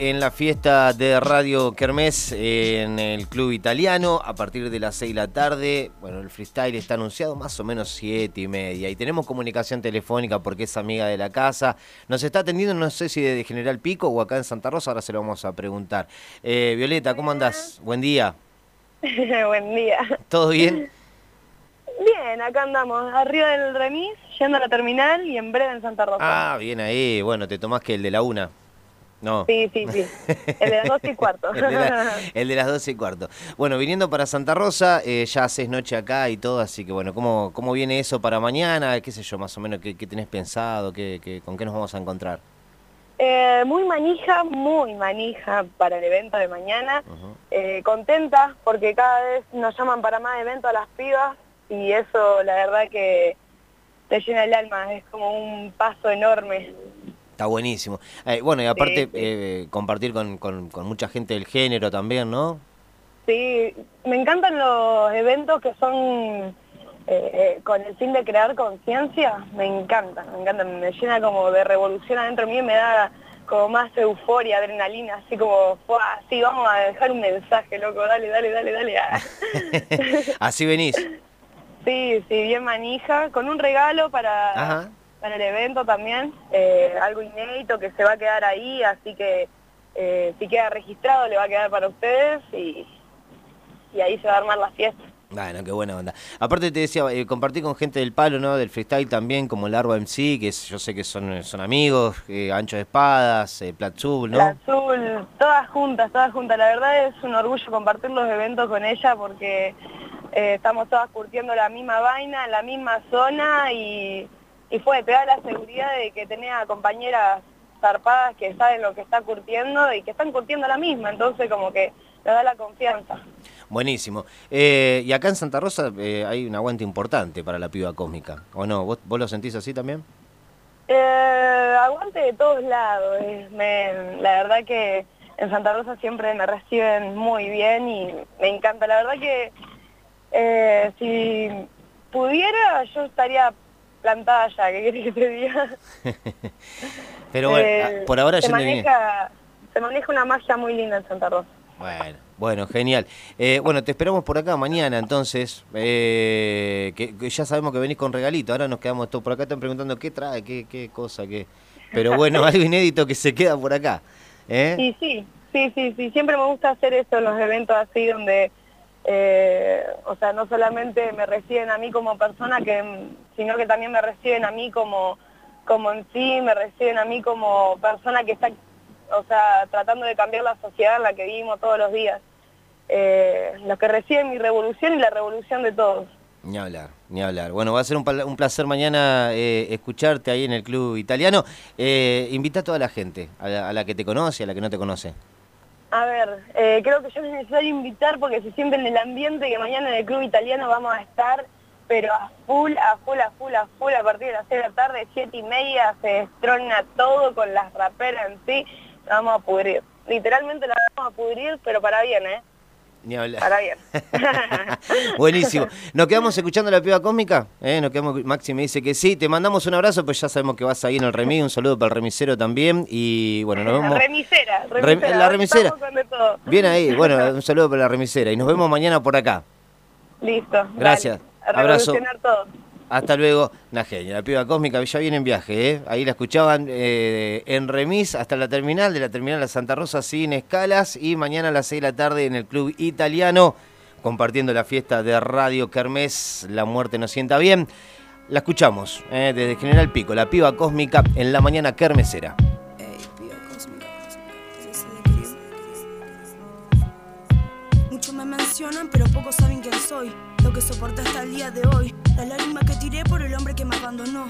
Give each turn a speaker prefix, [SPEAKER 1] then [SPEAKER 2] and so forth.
[SPEAKER 1] En la fiesta de Radio Kermés en el Club Italiano, a partir de las 6 de la tarde, bueno, el freestyle está anunciado más o menos 7 y media. Y tenemos comunicación telefónica porque es amiga de la casa. Nos está atendiendo, no sé si de General Pico o acá en Santa Rosa, ahora se lo vamos a preguntar. Eh, Violeta, ¿cómo andás? Buen día.
[SPEAKER 2] Buen día.
[SPEAKER 1] ¿Todo bien?
[SPEAKER 2] Bien, acá andamos, arriba del remis, yendo a la terminal y en breve en Santa Rosa.
[SPEAKER 1] Ah, bien ahí. Bueno, te tomás que el de la una. No.
[SPEAKER 2] Sí, sí, sí. El de las 12 y cuarto.
[SPEAKER 1] el, de las 12 y cuarto. Bueno, viniendo para Santa Rosa, eh, ya haces noche acá y todo, así que bueno, ¿cómo, ¿cómo viene eso para mañana? ¿Qué sé yo, más o menos, qué, qué tenés pensado? ¿Qué, qué, con qué nos vamos a encontrar?
[SPEAKER 2] Eh, muy manija, muy manija para el evento de mañana. Eh, contenta porque cada vez nos llaman para más eventos a las pibas y eso la verdad que te llena el alma, es como un paso enorme.
[SPEAKER 1] Está buenísimo. Eh, bueno, y aparte eh, compartir con, con, mucha gente del género también, ¿no?
[SPEAKER 2] Sí, me encantan los eventos que son eh, con el fin de crear conciencia, me encantan, me encantan, me llena como de revolución adentro de mí, me da como más euforia, adrenalina, así como, así vamos a dejar un mensaje, loco, dale, dale, dale, dale.
[SPEAKER 1] así venís.
[SPEAKER 2] Sí, sí, bien manija, con un regalo para para el evento también, eh, algo inédito que se va a quedar ahí, así que eh, si queda registrado le va a quedar para ustedes y, y ahí se va a armar la fiesta.
[SPEAKER 1] Bueno, qué buena onda. Aparte te decía, eh, compartí con gente del palo, ¿no? Del freestyle también, como el Larva MC, que yo sé que son, son amigos, Ancho de Espadas, eh, Platzul, ¿no?
[SPEAKER 2] Platzul, todas juntas, todas juntas. La verdad es un orgullo compartir los eventos con ella porque estamos todas curtiendo la misma vaina, en la misma zona y y fue, te da la seguridad de que tenés compañeras zarpadas que saben lo que está curtiendo y que están curtiendo la misma, entonces como que te da la confianza.
[SPEAKER 1] Buenísimo. Eh, y acá en Santa Rosa eh, hay un aguante importante para la piba cósmica, ¿o no? ¿Vos, vos lo sentís así también?
[SPEAKER 2] Eh, aguante de todos lados. la verdad que en Santa Rosa siempre me reciben muy bien y me encanta. La verdad que si pudiera yo estaría plantada ya, ¿qué querés que te diga?
[SPEAKER 1] Pero bueno, eh, por ahora
[SPEAKER 2] se maneja, Se maneja una magia muy linda en Santa Rosa.
[SPEAKER 1] Bueno, bueno, genial. Eh, bueno, te esperamos por acá mañana entonces, eh, que, ya sabemos que venís con regalito, ahora nos quedamos todos por acá, están preguntando qué trae, qué, qué cosa, qué... Pero bueno, algo inédito que se queda por acá.
[SPEAKER 2] Sí, sí, sí, sí, sí, siempre me gusta hacer eso en los eventos así donde eh, o sea, no solamente me reciben a mí como persona, que, sino que también me reciben a mí como, como en sí, me reciben a mí como persona que está, o sea, tratando de cambiar la sociedad en la que vivimos todos los días. Eh, los que reciben mi revolución y la revolución de todos.
[SPEAKER 1] Ni hablar, ni hablar. Bueno, va a ser un, placer mañana eh, escucharte ahí en el Club Italiano. invita a toda la gente, a la que te conoce, a la que no te conoce.
[SPEAKER 2] A ver, eh, creo que yo es necesario invitar porque se siente en el ambiente que mañana en el club italiano vamos a estar, pero a full, a full, a full, a full, a partir de las 6 de la tarde, 7 y media, se destrona todo con las raperas en sí, la vamos a pudrir. Literalmente la vamos a pudrir, pero para bien, ¿eh?
[SPEAKER 1] Ni hablar.
[SPEAKER 2] Para bien.
[SPEAKER 1] Buenísimo. ¿Nos quedamos escuchando la piba cósmica? ¿Eh? Nos quedamos, Maxi me dice que sí. Te mandamos un abrazo, pues ya sabemos que vas ahí en el remis. Un saludo para el remisero también. Y bueno, nos vemos.
[SPEAKER 2] Remisera, remisera.
[SPEAKER 1] la remisera. Bien ahí. Bueno, un saludo para la remisera. Y nos vemos mañana por acá.
[SPEAKER 2] Listo.
[SPEAKER 1] Gracias.
[SPEAKER 2] Abrazo. Todo.
[SPEAKER 1] Hasta luego. Una la piba cósmica ya viene en viaje, ¿eh? Ahí la escuchaban eh, en remis hasta la terminal, de la terminal a Santa Rosa sin escalas. Y mañana a las 6 de la tarde en el Club Italiano, compartiendo la fiesta de Radio Kermés, La Muerte nos sienta bien. La escuchamos ¿eh? desde General Pico, la piba cósmica en la mañana kermesera.
[SPEAKER 3] Muchos me mencionan, pero pocos saben quién soy. Lo que soporté hasta el día de hoy. La lágrima que tiré por el hombre que me abandonó.